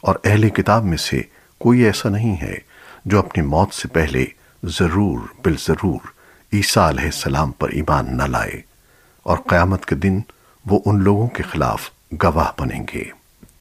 اور اہل کتاب میں سے کوئی ایسا نہیں ہے جو اپنی موت سے پہلے ضرور بالضرور عیسیٰ علیہ السلام پر ایمان نہ لائے اور قیامت کے دن وہ ان لوگوں کے خلاف گواہ بنیں گے۔